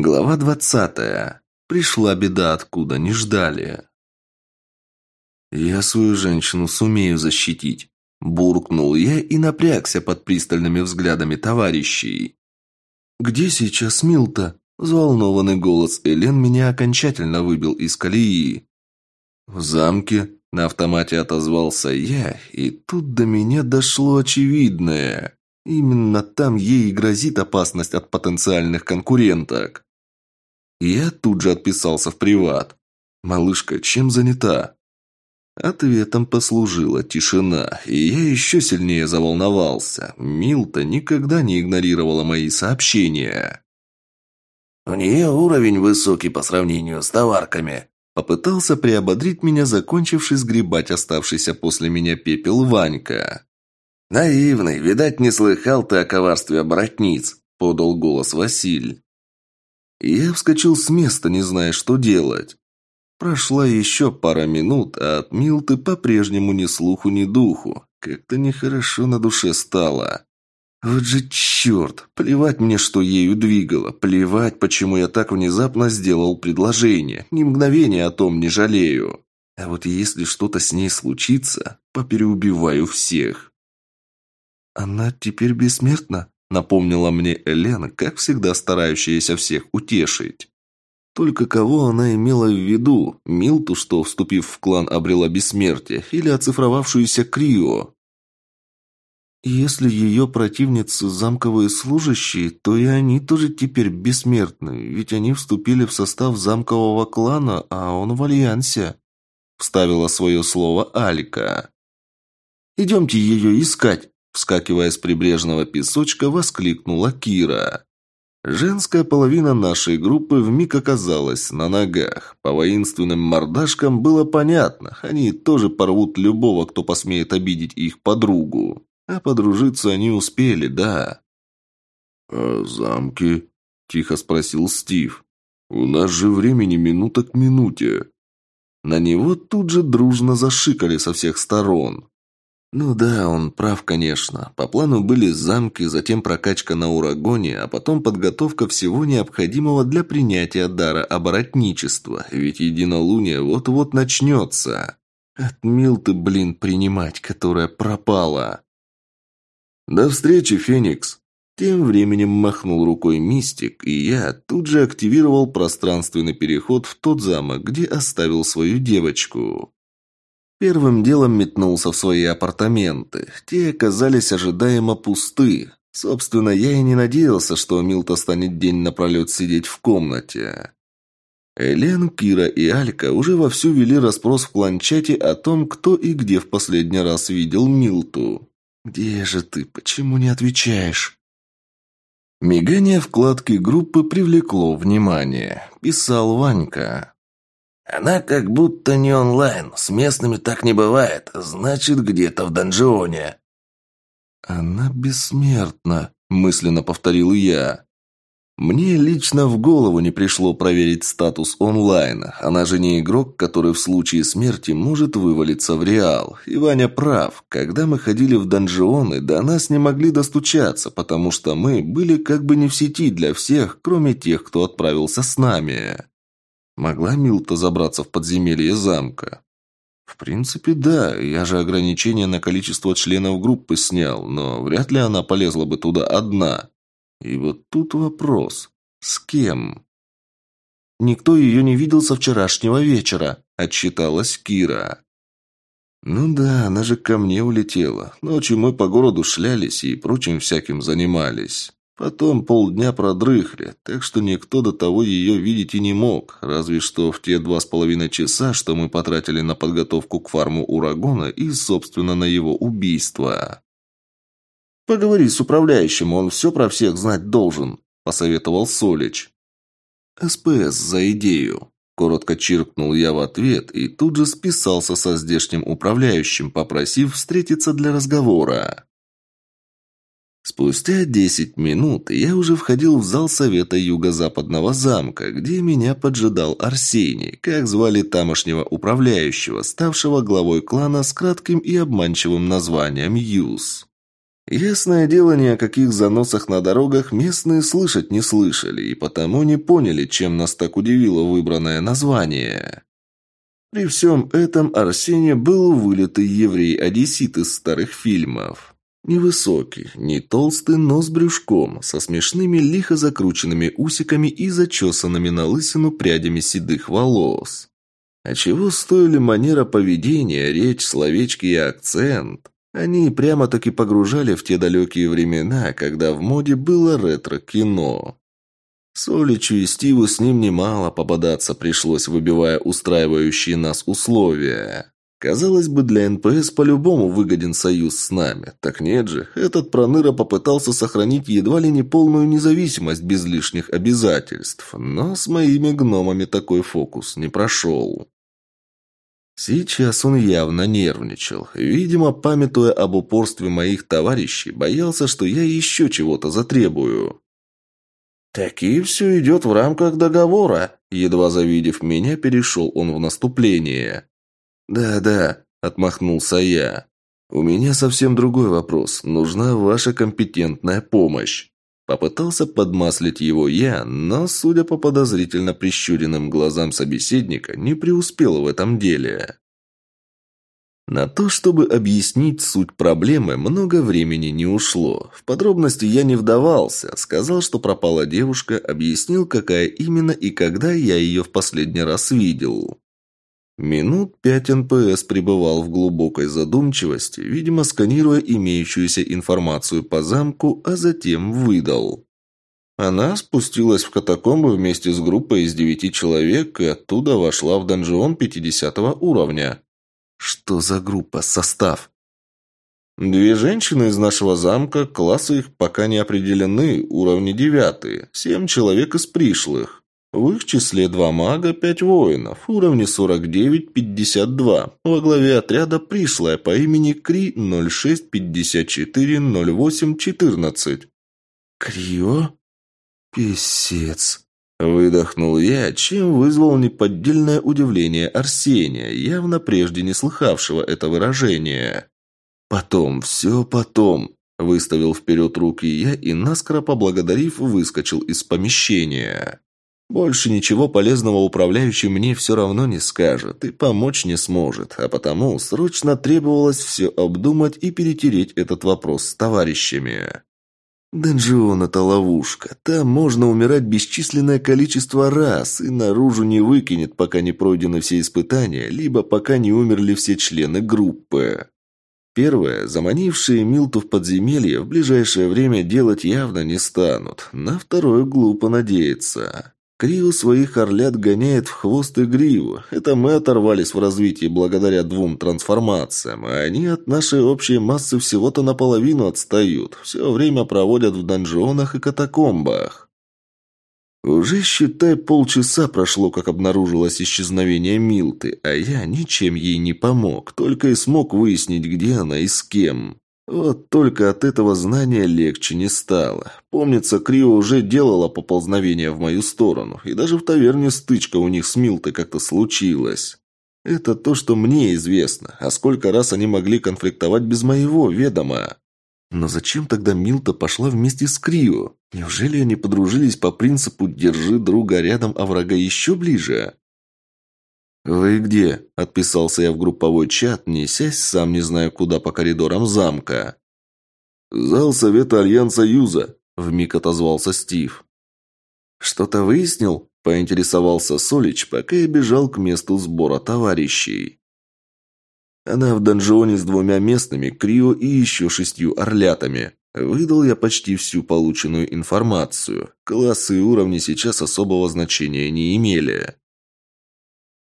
Глава двадцатая. Пришла беда, откуда не ждали. «Я свою женщину сумею защитить», – буркнул я и напрягся под пристальными взглядами товарищей. «Где сейчас Милта?» – взволнованный голос Элен меня окончательно выбил из колеи. «В замке», – на автомате отозвался я, и тут до меня дошло очевидное. Именно там ей грозит опасность от потенциальных конкуренток. Я тут же отписался в приват. «Малышка, чем занята?» Ответом послужила тишина, и я еще сильнее заволновался. Милта никогда не игнорировала мои сообщения. «У нее уровень высокий по сравнению с товарками», Попытался приободрить меня, закончивший сгребать оставшийся после меня пепел Ванька. «Наивный, видать, не слыхал ты о коварстве оборотниц», — подал голос Василь. Я вскочил с места, не зная, что делать. Прошла еще пара минут, а от Милты по-прежнему ни слуху, ни духу. Как-то нехорошо на душе стало. Вот же черт! Плевать мне, что ею двигало. Плевать, почему я так внезапно сделал предложение. Ни мгновения о том не жалею. А вот если что-то с ней случится, попереубиваю всех. Она теперь бессмертна? Напомнила мне Элена, как всегда старающаяся всех утешить. Только кого она имела в виду? Милту, что, вступив в клан, обрела бессмертие, или оцифровавшуюся Крио? Если ее противницы замковые служащие, то и они тоже теперь бессмертны, ведь они вступили в состав замкового клана, а он в альянсе. Вставила свое слово Алика. «Идемте ее искать!» Вскакивая с прибрежного песочка, воскликнула Кира. Женская половина нашей группы вмиг оказалась на ногах. По воинственным мордашкам было понятно, они тоже порвут любого, кто посмеет обидеть их подругу. А подружиться они успели, да. «А замки?» – тихо спросил Стив. «У нас же времени минута к минуте». На него тут же дружно зашикали со всех сторон. Ну да, он прав, конечно. По плану были замки, затем прокачка на урагоне, а потом подготовка всего необходимого для принятия дара оборотничества, ведь единолуние вот-вот начнется. Отмил ты, блин, принимать, которая пропала. «До встречи, Феникс!» Тем временем махнул рукой Мистик, и я тут же активировал пространственный переход в тот замок, где оставил свою девочку. Первым делом метнулся в свои апартаменты. Те оказались ожидаемо пусты. Собственно, я и не надеялся, что Милта станет день напролет сидеть в комнате. Элен, Кира и Алька уже вовсю вели расспрос в планчете о том, кто и где в последний раз видел Милту. «Где же ты? Почему не отвечаешь?» Мигание вкладки группы привлекло внимание. Писал Ванька. Она как будто не онлайн, с местными так не бывает, значит, где-то в донжионе. Она бессмертна, мысленно повторил я. Мне лично в голову не пришло проверить статус онлайна. Она же не игрок, который в случае смерти может вывалиться в реал. И Ваня прав. Когда мы ходили в донжионы, до нас не могли достучаться, потому что мы были как бы не в сети для всех, кроме тех, кто отправился с нами. Могла Милта забраться в подземелье замка? В принципе, да. Я же ограничение на количество членов группы снял, но вряд ли она полезла бы туда одна. И вот тут вопрос. С кем? Никто ее не видел со вчерашнего вечера, отчиталась Кира. Ну да, она же ко мне улетела. Ночью мы по городу шлялись и прочим всяким занимались. Потом полдня продрыхли, так что никто до того ее видеть и не мог, разве что в те два с половиной часа, что мы потратили на подготовку к фарму Урагона и, собственно, на его убийство. «Поговори с управляющим, он все про всех знать должен», – посоветовал Солич. «СПС за идею», – коротко чиркнул я в ответ и тут же списался со здешним управляющим, попросив встретиться для разговора. Спустя десять минут я уже входил в зал совета юго-западного замка, где меня поджидал Арсений, как звали тамошнего управляющего, ставшего главой клана с кратким и обманчивым названием Юз. Ясное дело, ни о каких заносах на дорогах местные слышать не слышали, и потому не поняли, чем нас так удивило выбранное название. При всем этом Арсений был вылитый еврей-одессит из старых фильмов. Невысокий, не толстый, но с брюшком, со смешными лихо закрученными усиками и зачесанными на лысину прядями седых волос. А чего стоили манера поведения, речь, словечки и акцент? Они прямо-таки погружали в те далекие времена, когда в моде было ретро-кино. Соличу и Стиву с ним немало попадаться пришлось, выбивая устраивающие нас условия. Казалось бы, для NPC по-любому выгоден союз с нами. Так нет же, этот проныра попытался сохранить едва ли не полную независимость без лишних обязательств. Но с моими гномами такой фокус не прошел. Сейчас он явно нервничал. Видимо, памятуя об упорстве моих товарищей, боялся, что я еще чего-то затребую. «Таки все идет в рамках договора», — едва завидев меня, перешел он в наступление. «Да-да», — отмахнулся я. «У меня совсем другой вопрос. Нужна ваша компетентная помощь». Попытался подмаслить его я, но, судя по подозрительно прищуренным глазам собеседника, не преуспел в этом деле. На то, чтобы объяснить суть проблемы, много времени не ушло. В подробности я не вдавался. Сказал, что пропала девушка, объяснил, какая именно и когда я ее в последний раз видел. Минут пять НПС пребывал в глубокой задумчивости, видимо, сканируя имеющуюся информацию по замку, а затем выдал. Она спустилась в катакомбы вместе с группой из девяти человек и оттуда вошла в данжеон 50 уровня. Что за группа, состав? Две женщины из нашего замка, классы их пока не определены, уровни девятые, семь человек из пришлых. В их числе два мага, пять воинов, уровни 49-52. Во главе отряда пришлая по имени Кри 06-54-08-14. Крио? Песец. Выдохнул я, чем вызвал неподдельное удивление Арсения, явно прежде не слыхавшего это выражение. «Потом, все потом», – выставил вперед руки я и, наскоро поблагодарив, выскочил из помещения. Больше ничего полезного управляющий мне все равно не скажет и помочь не сможет, а потому срочно требовалось все обдумать и перетереть этот вопрос с товарищами. Донжион – это ловушка. Там можно умирать бесчисленное количество раз, и наружу не выкинет, пока не пройдены все испытания, либо пока не умерли все члены группы. Первое, заманившие Милту в подземелье, в ближайшее время делать явно не станут. На второе глупо надеяться. Крио своих орлят гоняет в хвост и гриву. Это мы оторвались в развитии благодаря двум трансформациям, а они от нашей общей массы всего-то наполовину отстают. Все время проводят в донжонах и катакомбах. Уже, считай, полчаса прошло, как обнаружилось исчезновение Милты, а я ничем ей не помог, только и смог выяснить, где она и с кем. Вот только от этого знания легче не стало. Помнится, Крио уже делала поползновение в мою сторону, и даже в таверне стычка у них с Милтой как-то случилась. Это то, что мне известно, а сколько раз они могли конфликтовать без моего ведома. Но зачем тогда Милта пошла вместе с Крио? Неужели они подружились по принципу «держи друга рядом, а врага еще ближе»? «Вы где?» – отписался я в групповой чат, несясь сам не знаю куда по коридорам замка. «Зал Совета Альянса Юза», – вмиг отозвался Стив. «Что-то выяснил?» – поинтересовался Солич, пока я бежал к месту сбора товарищей. Она в донжионе с двумя местными, Крио и еще шестью орлятами. Выдал я почти всю полученную информацию. Классы и уровни сейчас особого значения не имели.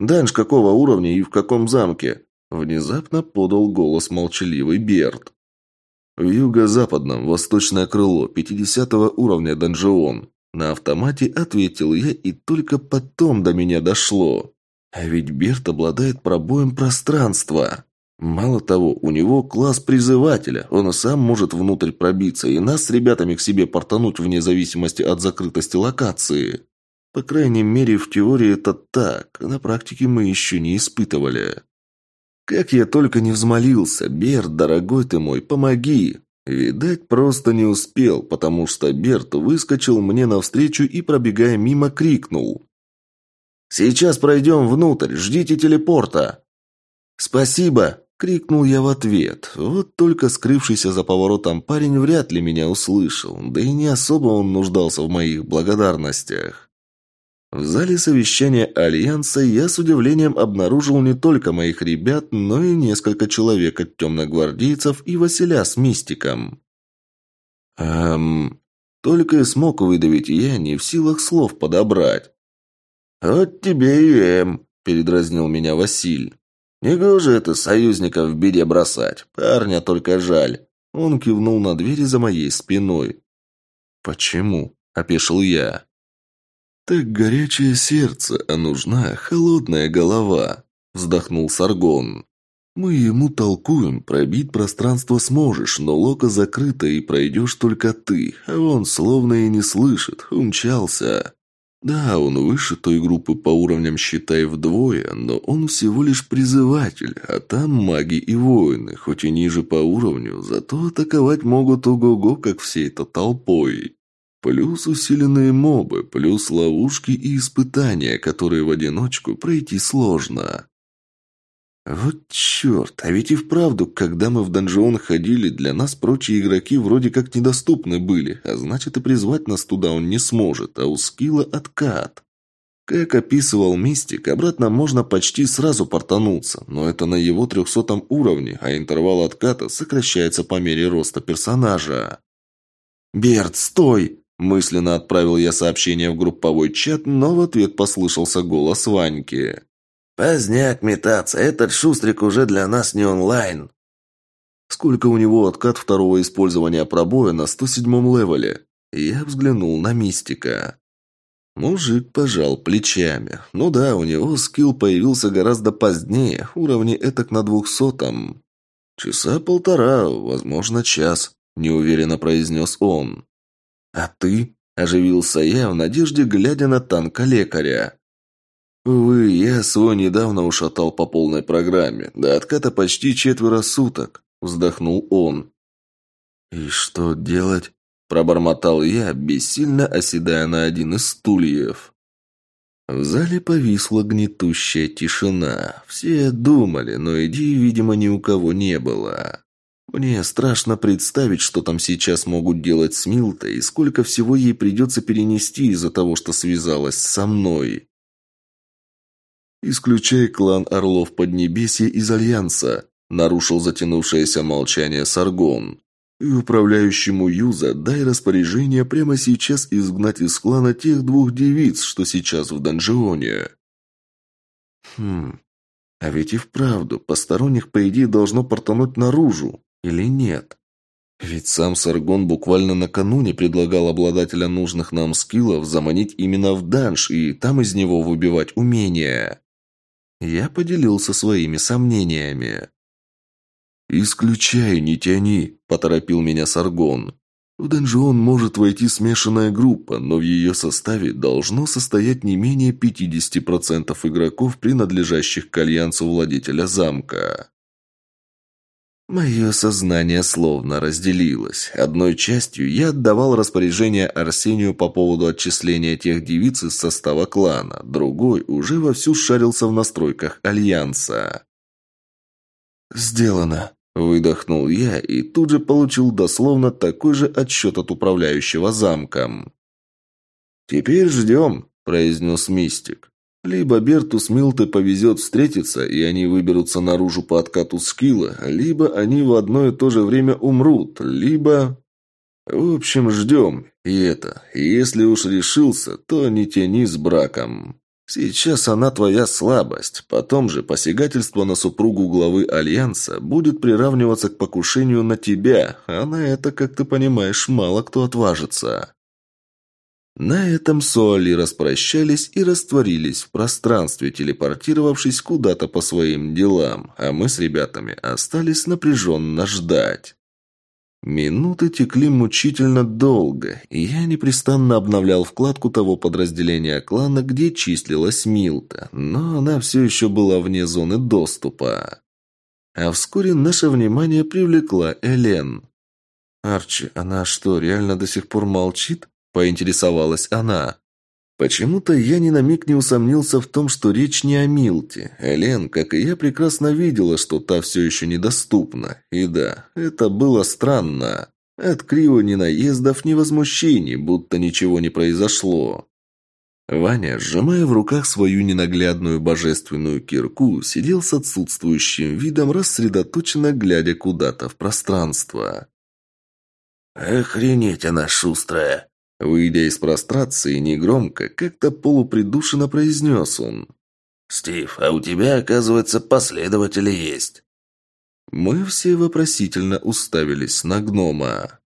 «Данж какого уровня и в каком замке?» Внезапно подал голос молчаливый Берт. «В юго-западном, восточное крыло, 50 уровня донжион». На автомате ответил я, и только потом до меня дошло. А ведь Берт обладает пробоем пространства. Мало того, у него класс призывателя, он сам может внутрь пробиться и нас с ребятами к себе портануть вне зависимости от закрытости локации. По крайней мере, в теории это так, на практике мы еще не испытывали. Как я только не взмолился, Берт, дорогой ты мой, помоги. Видать, просто не успел, потому что Берт выскочил мне навстречу и, пробегая мимо, крикнул. «Сейчас пройдем внутрь, ждите телепорта!» «Спасибо!» – крикнул я в ответ. Вот только скрывшийся за поворотом парень вряд ли меня услышал, да и не особо он нуждался в моих благодарностях. В зале совещания Альянса я с удивлением обнаружил не только моих ребят, но и несколько человек от темногвардейцев и Василя с мистиком. Эм... Только и смог выдавить я, не в силах слов подобрать. «Вот тебе и эм», – передразнил меня Василь. «Не гоже это союзника в беде бросать. Парня только жаль». Он кивнул на двери за моей спиной. «Почему?» – опешил я. «Так горячее сердце, а нужна холодная голова», – вздохнул Саргон. «Мы ему толкуем, пробить пространство сможешь, но лока закрыта и пройдешь только ты, а он словно и не слышит, умчался». Да, он выше той группы по уровням, считай, вдвое, но он всего лишь призыватель, а там маги и воины, хоть и ниже по уровню, зато атаковать могут ого-го, как всей этой толпой. Плюс усиленные мобы, плюс ловушки и испытания, которые в одиночку пройти сложно. Вот черт, а ведь и вправду, когда мы в донжон ходили, для нас прочие игроки вроде как недоступны были, а значит и призвать нас туда он не сможет, а у скилла откат. Как описывал Мистик, обратно можно почти сразу портануться, но это на его трехсотом уровне, а интервал отката сокращается по мере роста персонажа. «Берт, стой!» Мысленно отправил я сообщение в групповой чат, но в ответ послышался голос Ваньки. «Поздняк метаться, этот шустрик уже для нас не онлайн». «Сколько у него откат второго использования пробоя на 107-м левеле?» Я взглянул на Мистика. Мужик пожал плечами. Ну да, у него скилл появился гораздо позднее, уровни этак на двухсотом. «Часа полтора, возможно, час», – неуверенно произнес он. «А ты?» – оживился я в надежде, глядя на танка лекаря. «Увы, я свой недавно ушатал по полной программе. До отката почти четверо суток», – вздохнул он. «И что делать?» – пробормотал я, бессильно оседая на один из стульев. В зале повисла гнетущая тишина. Все думали, но идей, видимо, ни у кого не было. Мне страшно представить, что там сейчас могут делать с Милтой и сколько всего ей придется перенести из-за того, что связалась со мной. «Исключай клан Орлов Поднебесья из Альянса», – нарушил затянувшееся молчание Саргон. «И управляющему Юза дай распоряжение прямо сейчас изгнать из клана тех двух девиц, что сейчас в донжионе». «Хм, а ведь и вправду, посторонних, по идее, должно портануть наружу. Или нет? Ведь сам Саргон буквально накануне предлагал обладателя нужных нам скиллов заманить именно в данж и там из него выбивать умения. Я поделился своими сомнениями. «Исключай, не тяни», – поторопил меня Саргон. В донжион может войти смешанная группа, но в ее составе должно состоять не менее 50% игроков, принадлежащих к альянсу владетеля замка. Мое сознание словно разделилось. Одной частью я отдавал распоряжение Арсению по поводу отчисления тех девиц из состава клана, другой уже вовсю шарился в настройках Альянса. «Сделано», – выдохнул я и тут же получил дословно такой же отчет от управляющего замком. «Теперь ждем», – произнес Мистик. Либо Берту с Милтой повезет встретиться, и они выберутся наружу по откату скилла, либо они в одно и то же время умрут, либо... В общем, ждем. И это, если уж решился, то не тяни с браком. Сейчас она твоя слабость, потом же посягательство на супругу главы Альянса будет приравниваться к покушению на тебя, а на это, как ты понимаешь, мало кто отважится. На этом Суали распрощались и растворились в пространстве, телепортировавшись куда-то по своим делам, а мы с ребятами остались напряженно ждать. Минуты текли мучительно долго, и я непрестанно обновлял вкладку того подразделения клана, где числилась Милта, но она все еще была вне зоны доступа. А вскоре наше внимание привлекла Элен. «Арчи, она что, реально до сих пор молчит?» – поинтересовалась она. Почему-то я ни на миг не усомнился в том, что речь не о Милте. Элен, как и я, прекрасно видела, что та все еще недоступна. И да, это было странно. От Крио ни наездов, ни возмущений, будто ничего не произошло. Ваня, сжимая в руках свою ненаглядную божественную кирку, сидел с отсутствующим видом, рассредоточенно глядя куда-то в пространство. «Охренеть она шустрая!» Выйдя из прострации, негромко, как-то полупридушенно произнес он. «Стив, а у тебя, оказывается, последователи есть». Мы все вопросительно уставились на гнома.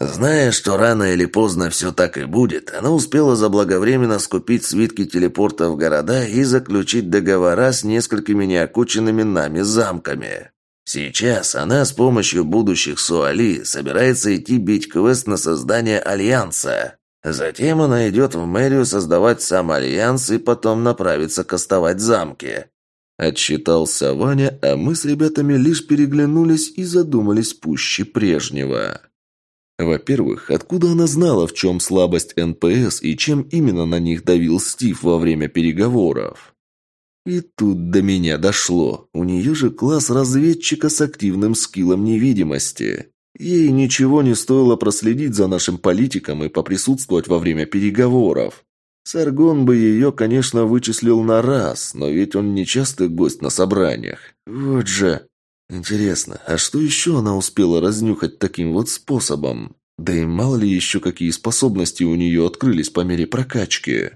Зная, что рано или поздно все так и будет, она успела заблаговременно скупить свитки телепорта в города и заключить договора с несколькими неокученными нами замками. Сейчас она с помощью будущих Суали собирается идти бить квест на создание Альянса. Затем она идет в мэрию создавать сам Альянс и потом направится кастовать замки. Отчитался Ваня, а мы с ребятами лишь переглянулись и задумались пуще прежнего. Во-первых, откуда она знала, в чем слабость НПС и чем именно на них давил Стив во время переговоров? И тут до меня дошло. У нее же класс разведчика с активным скиллом невидимости. Ей ничего не стоило проследить за нашим политиком и поприсутствовать во время переговоров. Саргон бы ее, конечно, вычислил на раз, но ведь он не частый гость на собраниях. Вот же. Интересно, а что еще она успела разнюхать таким вот способом? Да и мало ли еще какие способности у нее открылись по мере прокачки.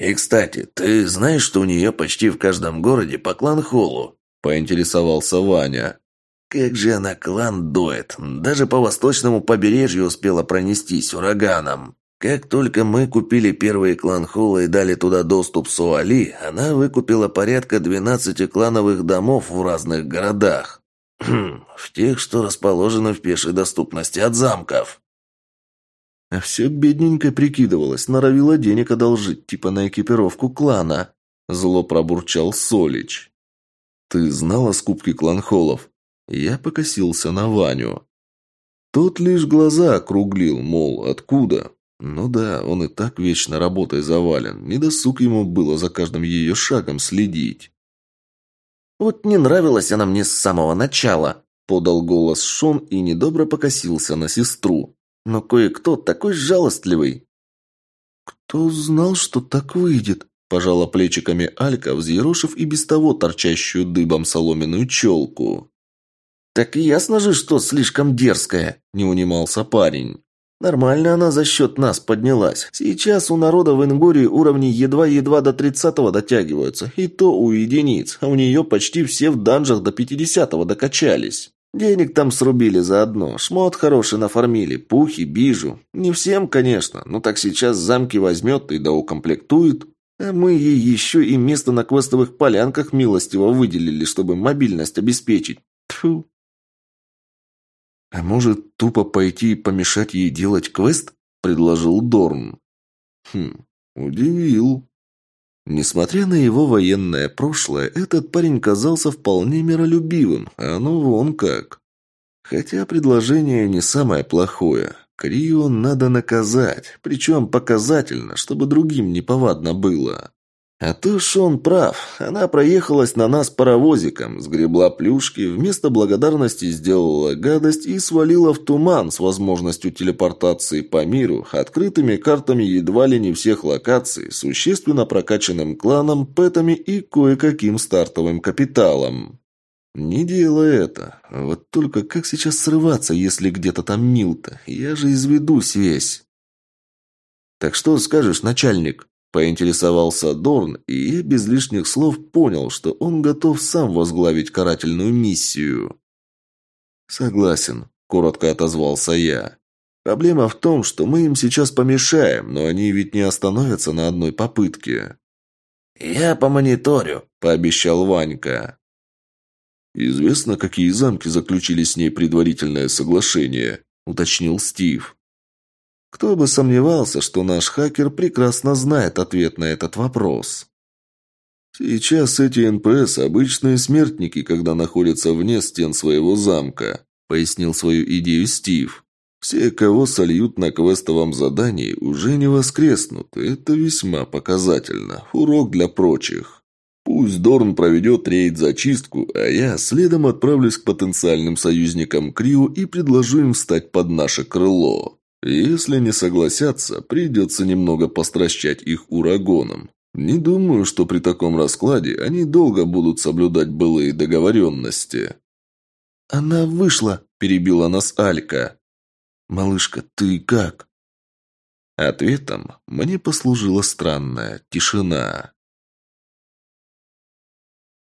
«И, кстати, ты знаешь, что у нее почти в каждом городе по клан-холлу?» – поинтересовался Ваня. «Как же она клан дует! Даже по восточному побережью успела пронестись ураганом!» Как только мы купили первые клан-холлы и дали туда доступ Суали, она выкупила порядка 12 клановых домов в разных городах. В тех, что расположены в пешей доступности от замков. А все бедненько прикидывалось, норовила денег одолжить, типа на экипировку клана. Зло пробурчал Солич. «Ты знал о скупке кланхолов?» Я покосился на Ваню. Тот лишь глаза округлил, мол, откуда? Ну да, он и так вечно работой завален. Недосуг ему было за каждым ее шагом следить. «Вот не нравилась она мне с самого начала», — подал голос Шон и недобро покосился на сестру. Но кое-кто такой жалостливый. Кто знал, что так выйдет? Пожала плечиками Алька, взъерошив и без того торчащую дыбом соломенную челку. «Так ясно же, что слишком дерзкая», – не унимался парень. «Нормально она за счет нас поднялась. Сейчас у народа в Ингории уровни едва-едва до тридцатого дотягиваются, и то у единиц, а у нее почти все в данжах до пятидесятого докачались». Денег там срубили заодно, шмот хороший нафармили, пухи, бижу. Не всем, конечно, но так сейчас замки возьмет и доукомплектует. А мы ей еще и место на квестовых полянках милостиво выделили, чтобы мобильность обеспечить. Тьфу. «А может, тупо пойти и помешать ей делать квест?» – предложил Дорн. «Хм, удивил». Несмотря на его военное прошлое, этот парень казался вполне миролюбивым, а ну вон как. Хотя предложение не самое плохое. Крио надо наказать, причем показательно, чтобы другим неповадно было. А то Шон прав. Она проехалась на нас паровозиком, сгребла плюшки, вместо благодарности сделала гадость и свалила в туман с возможностью телепортации по миру, открытыми картами едва ли не всех локаций, существенно прокачанным кланом, пэтами и кое-каким стартовым капиталом. Не делай это. Вот только как сейчас срываться, если где-то там Милта? Я же изведусь весь. Так что скажешь, начальник? Поинтересовался Дорн, и я без лишних слов понял, что он готов сам возглавить карательную миссию. «Согласен», – коротко отозвался я. «Проблема в том, что мы им сейчас помешаем, но они ведь не остановятся на одной попытке». «Я помониторю», – пообещал Ванька. «Известно, какие замки заключили с ней предварительное соглашение», – уточнил Стив. Кто бы сомневался, что наш хакер прекрасно знает ответ на этот вопрос. Сейчас эти НПС – обычные смертники, когда находятся вне стен своего замка. пояснил свою идею Стив. Все, кого сольют на квестовом задании, уже не воскреснут. Это весьма показательно. Урок для прочих. Пусть Дорн проведет рейд-зачистку, а я следом отправлюсь к потенциальным союзникам Крио и предложу им встать под наше крыло. Если не согласятся, придется немного постращать их урагоном. Не думаю, что при таком раскладе они долго будут соблюдать былые договоренности. «Она вышла», – перебила нас Алька. «Малышка, ты как?» Ответом мне послужила странная тишина.